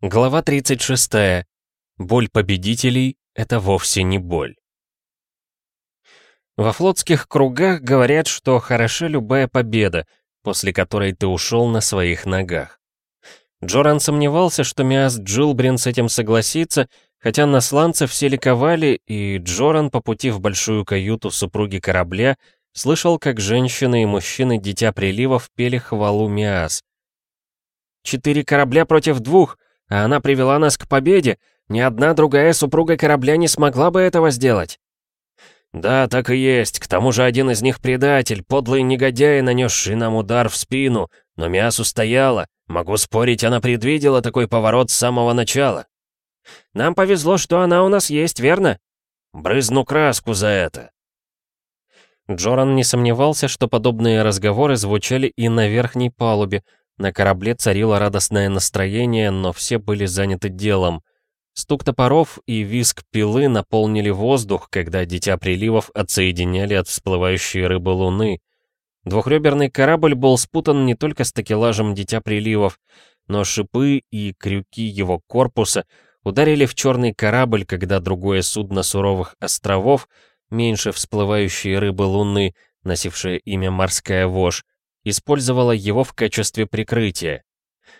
Глава 36. Боль победителей — это вовсе не боль. Во флотских кругах говорят, что хороша любая победа, после которой ты ушел на своих ногах. Джоран сомневался, что Миас Джилбрин с этим согласится, хотя на сланце все ликовали, и Джоран по пути в большую каюту супруги корабля слышал, как женщины и мужчины Дитя Приливов пели хвалу Миас. «Четыре корабля против двух!» А она привела нас к победе. Ни одна другая супруга корабля не смогла бы этого сделать. Да, так и есть. К тому же один из них предатель, подлый негодяй, нанесший нам удар в спину. Но Миас устояла. Могу спорить, она предвидела такой поворот с самого начала. Нам повезло, что она у нас есть, верно? Брызну краску за это. Джоран не сомневался, что подобные разговоры звучали и на верхней палубе, на корабле царило радостное настроение, но все были заняты делом. Стук топоров и визг пилы наполнили воздух, когда Дитя Приливов отсоединяли от всплывающей рыбы луны. Двухреберный корабль был спутан не только с такелажем Дитя Приливов, но шипы и крюки его корпуса ударили в черный корабль, когда другое судно суровых островов, меньше всплывающей рыбы луны, носившее имя «Морская вошь», использовала его в качестве прикрытия.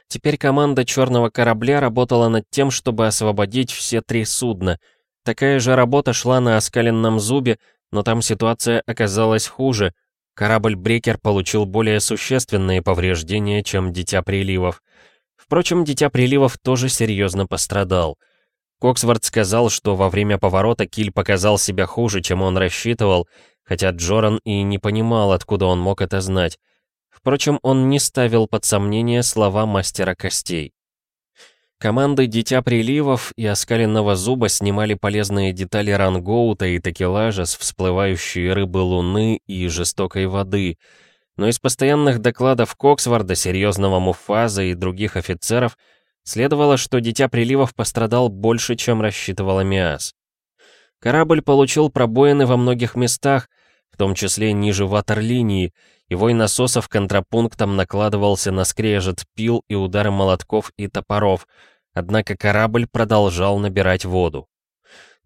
Теперь команда черного корабля работала над тем, чтобы освободить все три судна. Такая же работа шла на оскаленном зубе, но там ситуация оказалась хуже. Корабль «Брекер» получил более существенные повреждения, чем «Дитя приливов». Впрочем, «Дитя приливов» тоже серьезно пострадал. Коксворт сказал, что во время поворота киль показал себя хуже, чем он рассчитывал, хотя Джоран и не понимал, откуда он мог это знать. Впрочем, он не ставил под сомнение слова мастера костей. Команды «Дитя приливов» и «Оскаленного зуба» снимали полезные детали рангоута и такелажа с всплывающей рыбы луны и жестокой воды, но из постоянных докладов Коксварда, серьезного Муфаза и других офицеров следовало, что «Дитя приливов» пострадал больше, чем рассчитывала Миас. Корабль получил пробоины во многих местах, в том числе ниже ватерлинии, и вой насосов контрапунктом накладывался на скрежет пил и удары молотков и топоров, однако корабль продолжал набирать воду.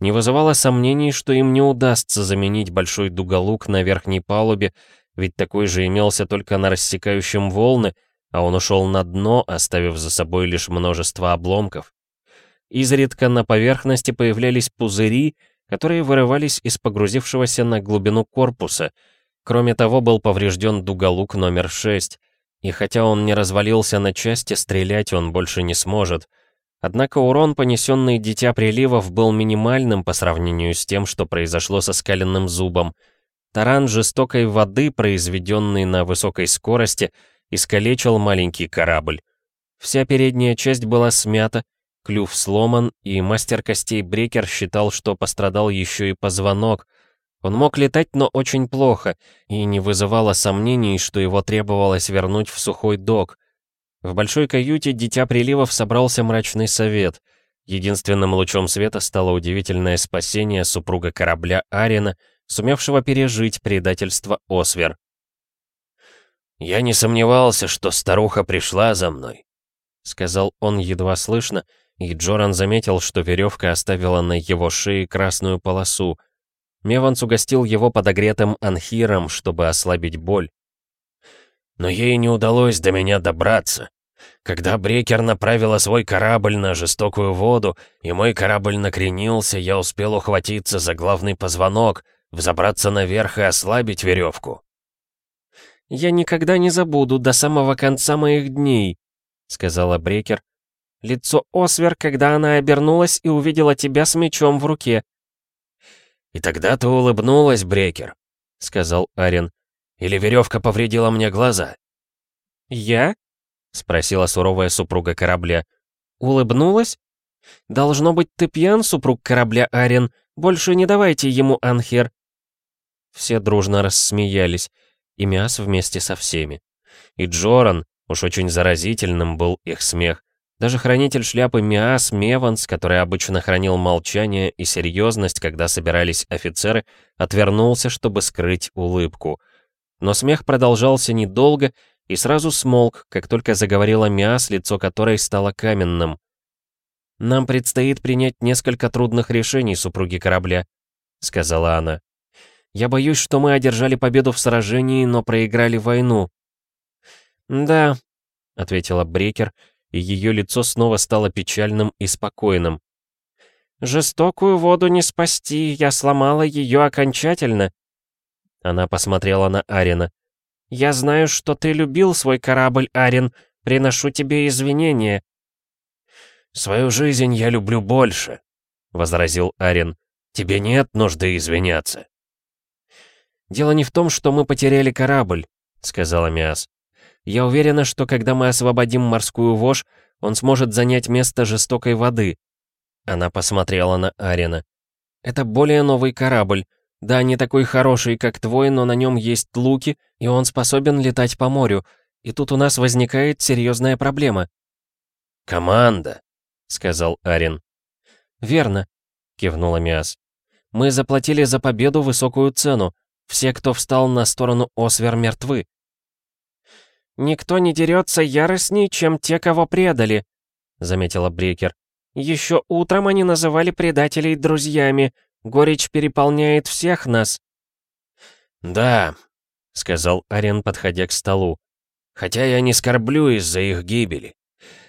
Не вызывало сомнений, что им не удастся заменить большой дуголук на верхней палубе, ведь такой же имелся только на рассекающем волны, а он ушел на дно, оставив за собой лишь множество обломков. Изредка на поверхности появлялись пузыри, которые вырывались из погрузившегося на глубину корпуса — Кроме того, был поврежден дуголук номер 6, и хотя он не развалился на части, стрелять он больше не сможет. Однако урон, понесенный Дитя Приливов, был минимальным по сравнению с тем, что произошло со скаленным зубом. Таран жестокой воды, произведенный на высокой скорости, искалечил маленький корабль. Вся передняя часть была смята, клюв сломан, и мастер костей Брекер считал, что пострадал еще и позвонок — он мог летать, но очень плохо, и не вызывало сомнений, что его требовалось вернуть в сухой док. В большой каюте Дитя Приливов собрался мрачный совет. Единственным лучом света стало удивительное спасение супруга корабля Арина, сумевшего пережить предательство Освер. «Я не сомневался, что старуха пришла за мной», — сказал он едва слышно, и Джоран заметил, что веревка оставила на его шее красную полосу — Меванс угостил его подогретым анхиром, чтобы ослабить боль. Но ей не удалось до меня добраться. Когда Брекер направила свой корабль на жестокую воду, и мой корабль накренился, я успел ухватиться за главный позвонок, взобраться наверх и ослабить веревку. «Я никогда не забуду до самого конца моих дней», — сказала Брекер. «Лицо Освер, когда она обернулась и увидела тебя с мечом в руке. «И тогда ты улыбнулась, Брекер», — сказал Арен. «Или веревка повредила мне глаза?» «Я?» — спросила суровая супруга корабля. «Улыбнулась? Должно быть, ты пьян, супруг корабля Арен. Больше не давайте ему анхер». Все дружно рассмеялись, и Миас вместе со всеми. И Джоран, уж очень заразительным был их смех, даже хранитель шляпы Миас Меванс, который обычно хранил молчание и серьезность, когда собирались офицеры, отвернулся, чтобы скрыть улыбку. Но смех продолжался недолго и сразу смолк, как только заговорила Миас, лицо которой стало каменным. «Нам предстоит принять несколько трудных решений, супруги корабля», — сказала она. «Я боюсь, что мы одержали победу в сражении, но проиграли войну». «Да», — ответила Брекер, и ее лицо снова стало печальным и спокойным. «Жестокую воду не спасти, я сломала ее окончательно». Она посмотрела на Арина. «Я знаю, что ты любил свой корабль, Арин. Приношу тебе извинения». «Свою жизнь я люблю больше», — возразил Арин. «Тебе нет нужды извиняться». «Дело не в том, что мы потеряли корабль», — сказала Миас. «Я уверена, что когда мы освободим морскую вошь, он сможет занять место жестокой воды». Она посмотрела на Арина. «Это более новый корабль. Да, не такой хороший, как твой, но на нем есть луки, и он способен летать по морю. И тут у нас возникает серьезная проблема». «Команда», — сказал Арин. «Верно», — кивнула Миас. «Мы заплатили за победу высокую цену. Все, кто встал на сторону Освер, мертвы». «Никто не дерется яростней, чем те, кого предали», — заметила Брикер. «Еще утром они называли предателей друзьями. Горечь переполняет всех нас». «Да», — сказал Арен, подходя к столу. «Хотя я не скорблю из-за их гибели.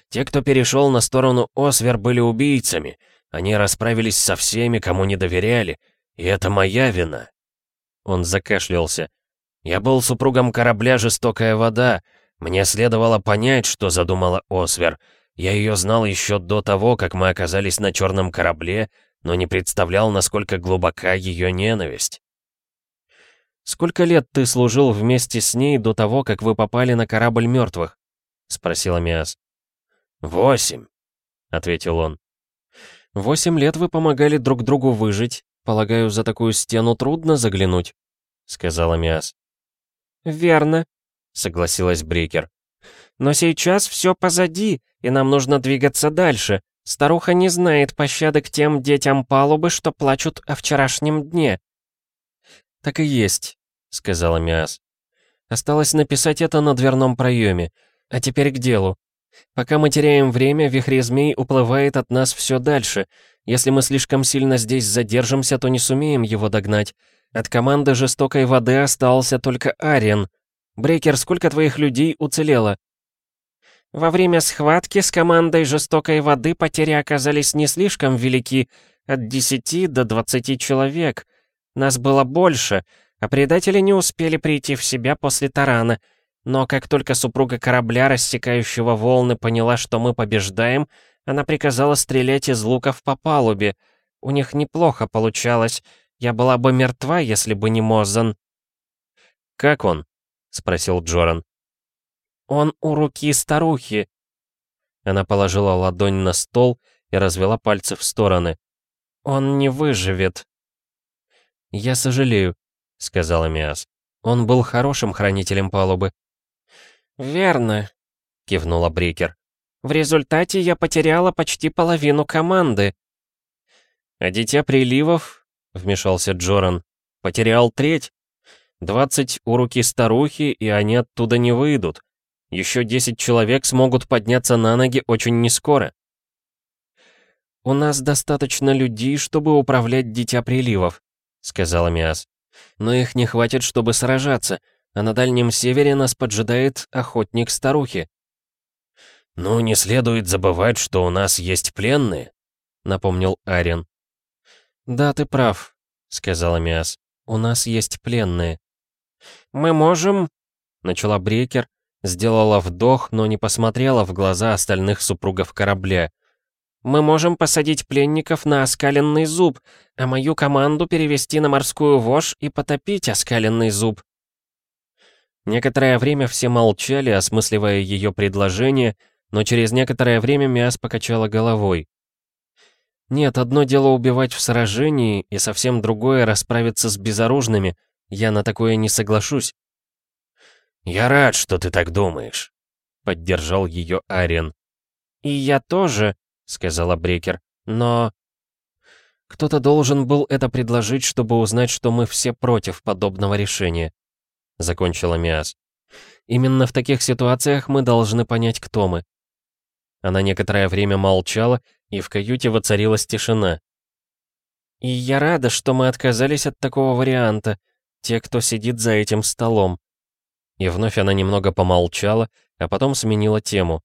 Те, кто перешел на сторону Освер, были убийцами. Они расправились со всеми, кому не доверяли. И это моя вина». Он закашлялся. «Я был супругом корабля «Жестокая вода». Мне следовало понять, что задумала Освер. Я ее знал еще до того, как мы оказались на черном корабле, но не представлял, насколько глубока ее ненависть. «Сколько лет ты служил вместе с ней до того, как вы попали на корабль мертвых?» — спросила Миас. «Восемь», — ответил он. «Восемь лет вы помогали друг другу выжить. Полагаю, за такую стену трудно заглянуть», — сказала Миас. «Верно», — согласилась Брикер. «Но сейчас все позади, и нам нужно двигаться дальше. Старуха не знает пощады к тем детям палубы, что плачут о вчерашнем дне». «Так и есть», — сказала Миас. «Осталось написать это на дверном проеме. А теперь к делу. Пока мы теряем время, вихрезмей уплывает от нас все дальше. Если мы слишком сильно здесь задержимся, то не сумеем его догнать. От команды жестокой воды остался только Ариен. Брейкер, сколько твоих людей уцелело?» Во время схватки с командой жестокой воды потери оказались не слишком велики, от 10 до 20 человек. Нас было больше, а предатели не успели прийти в себя после тарана. Но как только супруга корабля, рассекающего волны, поняла, что мы побеждаем, она приказала стрелять из луков по палубе. У них неплохо получалось. Я была бы мертва, если бы не Мозан. «Как он?» — спросил Джоран. «Он у руки старухи». Она положила ладонь на стол и развела пальцы в стороны. «Он не выживет». «Я сожалею», — сказала Миас. «Он был хорошим хранителем палубы». «Верно», — кивнула Брикер. «В результате я потеряла почти половину команды». «А дитя приливов», — вмешался Джоран, — «потерял треть. Двадцать у руки старухи, и они оттуда не выйдут. Еще 10 человек смогут подняться на ноги очень нескоро. «У нас достаточно людей, чтобы управлять Дитя Приливов», — сказала Миас. «Но их не хватит, чтобы сражаться, а на Дальнем Севере нас поджидает охотник старухи». «Ну, не следует забывать, что у нас есть пленные», — напомнил Арен. «Да, ты прав», — сказала Миас. «У нас есть пленные». «Мы можем...» — начала Брекер, Сделала вдох, но не посмотрела в глаза остальных супругов корабля. «Мы можем посадить пленников на оскаленный зуб, а мою команду перевести на морскую вошь и потопить оскаленный зуб». Некоторое время все молчали, осмысливая ее предложение, но через некоторое время Миас покачала головой. «Нет, одно дело убивать в сражении, и совсем другое расправиться с безоружными. Я на такое не соглашусь». «Я рад, что ты так думаешь», — поддержал ее Ариен. «И я тоже», — сказала Брекер, — «но...» «Кто-то должен был это предложить, чтобы узнать, что мы все против подобного решения», — закончила Миас. «Именно в таких ситуациях мы должны понять, кто мы». Она некоторое время молчала, и в каюте воцарилась тишина. «И я рада, что мы отказались от такого варианта, те, кто сидит за этим столом». И вновь она немного помолчала, а потом сменила тему.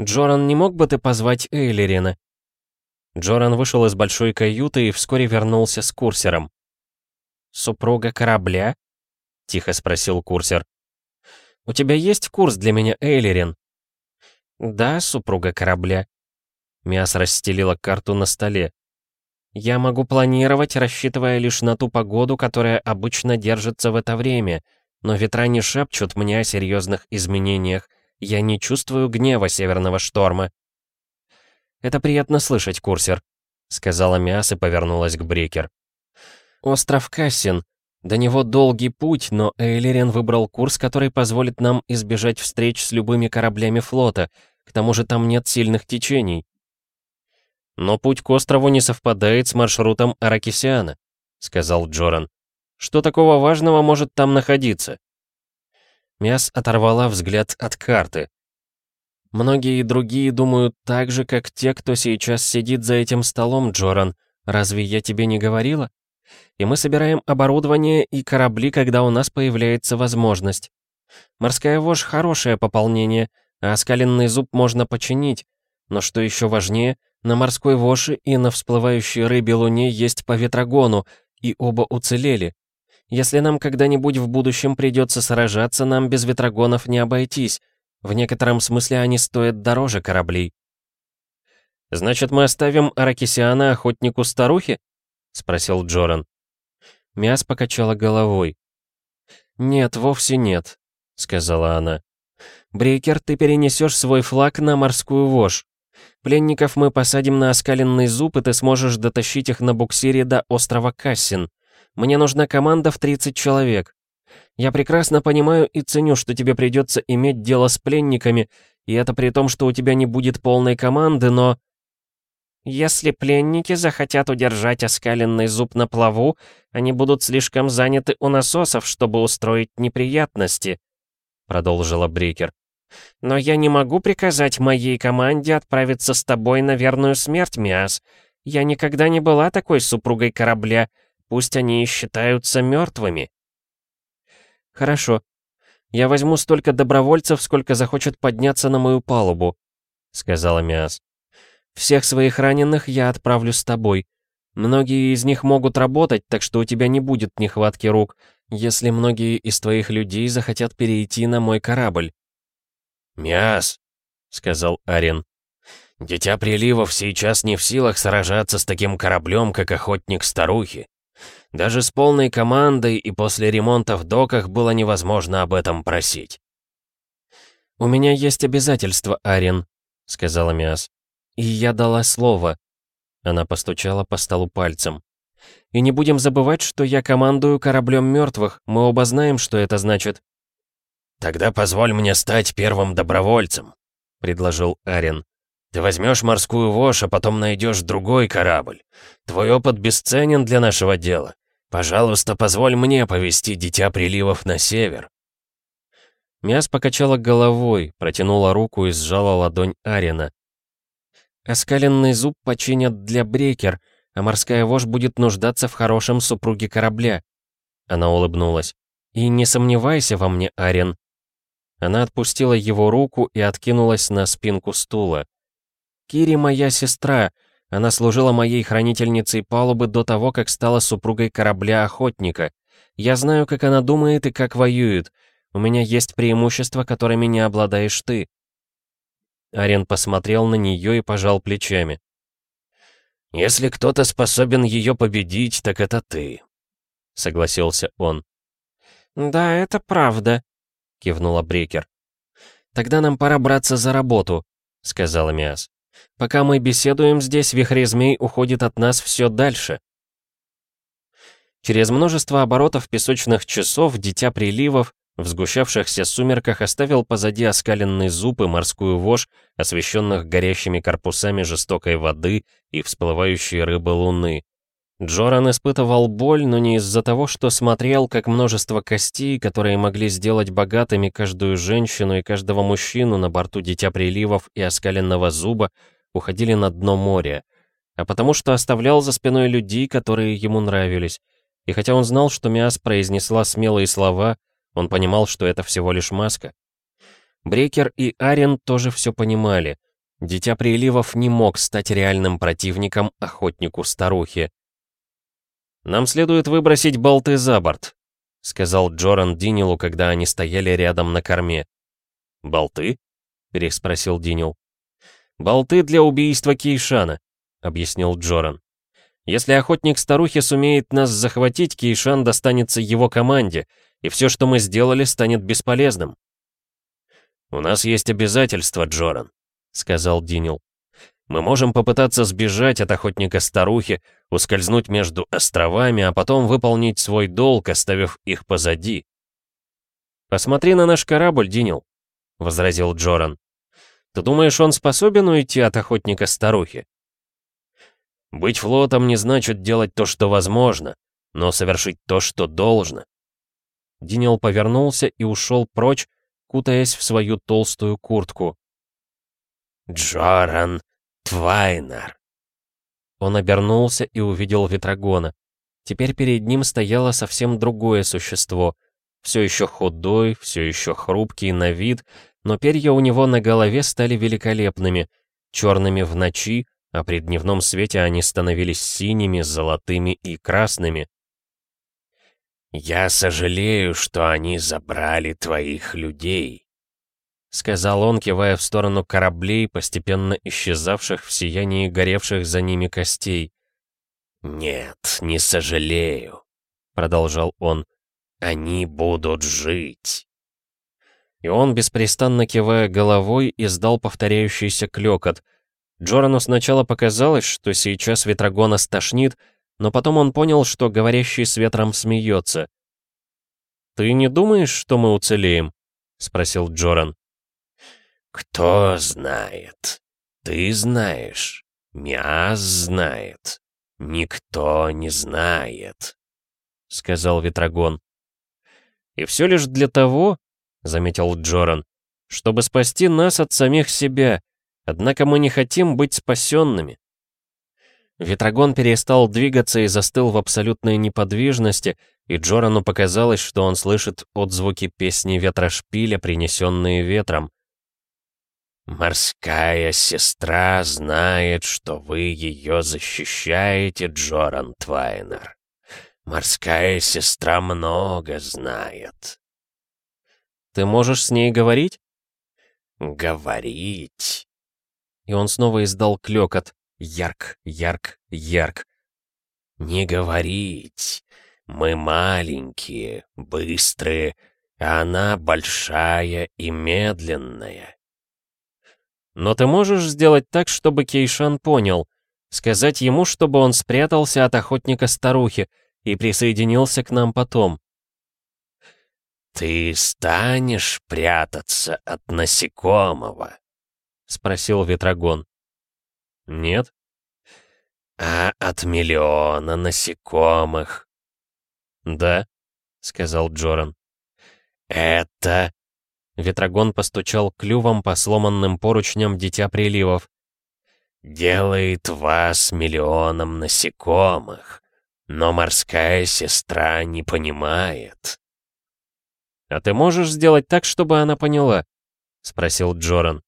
«Джоран, не мог бы ты позвать Эйлерина?» Джоран вышел из большой каюты и вскоре вернулся с курсером. «Супруга корабля?» — тихо спросил курсер. «У тебя есть курс для меня, Эйлерин?» «Да, супруга корабля». Миас расстелила карту на столе. «Я могу планировать, рассчитывая лишь на ту погоду, которая обычно держится в это время, но ветра не шепчут мне о серьезных изменениях. Я не чувствую гнева северного шторма». «Это приятно слышать, курсер», — сказала Миас и повернулась к Брекер. «Остров Кассин. До него долгий путь, но Эйлерин выбрал курс, который позволит нам избежать встреч с любыми кораблями флота, к тому же там нет сильных течений. «Но путь к острову не совпадает с маршрутом Аракисиана», — сказал Джоран. «Что такого важного может там находиться?» Мяс оторвала взгляд от карты. «Многие другие думают так же, как те, кто сейчас сидит за этим столом, Джоран. Разве я тебе не говорила? И мы собираем оборудование и корабли, когда у нас появляется возможность. Морская вошь — хорошее пополнение, а оскаленный зуб можно починить. Но что еще важнее, на морской воши и на всплывающей рыбе луне есть по ветрогону, и оба уцелели. Если нам когда-нибудь в будущем придется сражаться, нам без ветрогонов не обойтись. В некотором смысле они стоят дороже кораблей. «Значит, мы оставим Аракисиана охотнику старухи?» — спросил Джоран. Мяс покачала головой. «Нет, вовсе нет», — сказала она. Брейкер, ты перенесешь свой флаг на морскую вошь. Пленников мы посадим на оскаленный зуб, и ты сможешь дотащить их на буксире до острова Кассин. Мне нужна команда в 30 человек. Я прекрасно понимаю и ценю, что тебе придется иметь дело с пленниками, и это при том, что у тебя не будет полной команды, но... Если пленники захотят удержать оскаленный зуб на плаву, они будут слишком заняты у насосов, чтобы устроить неприятности, продолжила Брикер. Но я не могу приказать моей команде отправиться с тобой на верную смерть, Миас. Я никогда не была такой супругой корабля, пусть они и считаются мертвыми. Хорошо. Я возьму столько добровольцев, сколько захочет подняться на мою палубу, сказала Миас. Всех своих раненых я отправлю с тобой. Многие из них могут работать, так что у тебя не будет нехватки рук, если многие из твоих людей захотят перейти на мой корабль. «Мяс», — сказал Арен. «Дитя приливов сейчас не в силах сражаться с таким кораблем, как охотник старухи. Даже с полной командой и после ремонта в доках было невозможно об этом просить». «У меня есть обязательства, Арен», — сказала Миас. «И я дала слово». Она постучала по столу пальцем. «И не будем забывать, что я командую кораблем мертвых. Мы оба знаем, что это значит». «Тогда позволь мне стать первым добровольцем», — предложил Арен. «Ты возьмешь морскую вошь, а потом найдешь другой корабль. Твой опыт бесценен для нашего дела. Пожалуйста, позволь мне повести Дитя Приливов на север». Мяс покачала головой, протянула руку и сжала ладонь Арена. «Оскаленный зуб починят для брекер, а морская вошь будет нуждаться в хорошем супруге корабля». Она улыбнулась. «И не сомневайся во мне, Арен, она отпустила его руку и откинулась на спинку стула. «Кири моя сестра. Она служила моей хранительницей палубы до того, как стала супругой корабля-охотника. Я знаю, как она думает и как воюет. У меня есть преимущества, которыми не обладаешь ты». Арен посмотрел на нее и пожал плечами. «Если кто-то способен ее победить, так это ты», — согласился он. «Да, это правда», — кивнула Брекер. «Тогда нам пора браться за работу», — сказала Миас. «Пока мы беседуем здесь, вихрезмей уходит от нас все дальше». Через множество оборотов песочных часов Дитя Приливов в сгущавшихся сумерках оставил позади оскаленный зуб и морскую вошь, освещенных горящими корпусами жестокой воды и всплывающей рыбы луны. Джоран испытывал боль, но не из-за того, что смотрел, как множество костей, которые могли сделать богатыми каждую женщину и каждого мужчину на борту Дитя Приливов и Оскаленного Зуба, уходили на дно моря, а потому что оставлял за спиной людей, которые ему нравились. И хотя он знал, что Миас произнесла смелые слова, он понимал, что это всего лишь маска. Брекер и Арен тоже все понимали. Дитя Приливов не мог стать реальным противником охотнику-старухе. «Нам следует выбросить болты за борт», — сказал Джоран Динилу, когда они стояли рядом на корме. «Болты?» — переспросил Динил. «Болты для убийства Кейшана», — объяснил Джоран. «Если охотник старухи сумеет нас захватить, Кейшан достанется его команде, и все, что мы сделали, станет бесполезным». «У нас есть обязательства, Джоран», — сказал Динил. Мы можем попытаться сбежать от охотника-старухи, ускользнуть между островами, а потом выполнить свой долг, оставив их позади. «Посмотри на наш корабль, Динил», — возразил Джоран. «Ты думаешь, он способен уйти от охотника-старухи?» «Быть флотом не значит делать то, что возможно, но совершить то, что должно». Динил повернулся и ушел прочь, кутаясь в свою толстую куртку. «Джоран Твайнер!» Он обернулся и увидел Ветрогона. Теперь перед ним стояло совсем другое существо. Все еще худой, все еще хрупкий на вид, но перья у него на голове стали великолепными, черными в ночи, а при дневном свете они становились синими, золотыми и красными. «Я сожалею, что они забрали твоих людей», — сказал он, кивая в сторону кораблей, постепенно исчезавших в сиянии горевших за ними костей. «Нет, не сожалею», — продолжал он. «Они будут жить». И он, беспрестанно кивая головой, издал повторяющийся клёкот. Джорану сначала показалось, что сейчас Ветрогона стошнит, но потом он понял, что говорящий с ветром смеется. «Ты не думаешь, что мы уцелеем?» — спросил Джоран. «Кто знает? Ты знаешь. Мяс знает. Никто не знает», — сказал Ветрогон. «И все лишь для того, — заметил Джоран, — чтобы спасти нас от самих себя, однако мы не хотим быть спасенными». Ветрогон перестал двигаться и застыл в абсолютной неподвижности, и Джорану показалось, что он слышит отзвуки песни ветрошпиля, принесенные ветром. «Морская сестра знает, что вы ее защищаете, Джоран Твайнер. Морская сестра много знает». «Ты можешь с ней говорить?» «Говорить?» И он снова издал клёкот. Ярк, ярк, ярк. «Не говорить. Мы маленькие, быстрые, а она большая и медленная. Но ты можешь сделать так, чтобы Кейшан понял. Сказать ему, чтобы он спрятался от охотника-старухи и присоединился к нам потом. «Ты станешь прятаться от насекомого?» — спросил Ветрогон. «Нет». «А от миллиона насекомых?» «Да», — сказал Джоран. «Это Ветрогон постучал клювом по сломанным поручням Дитя Приливов. «Делает вас миллионом насекомых, но морская сестра не понимает». «А ты можешь сделать так, чтобы она поняла?» — спросил Джоран.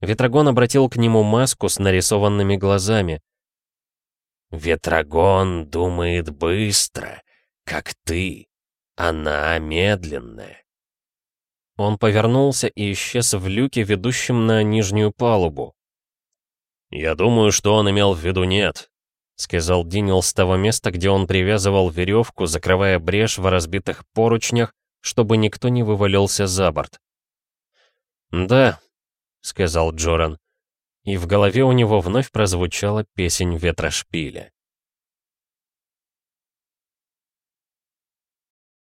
Ветрогон обратил к нему маску с нарисованными глазами. «Ветрогон думает быстро, как ты. Она медленная. Он повернулся и исчез в люке, ведущем на нижнюю палубу. «Я думаю, что он имел в виду нет», — сказал Динил с того места, где он привязывал веревку, закрывая брешь в разбитых поручнях, чтобы никто не вывалился за борт. «Да», — сказал Джоран, и в голове у него вновь прозвучала песень ветра шпиля.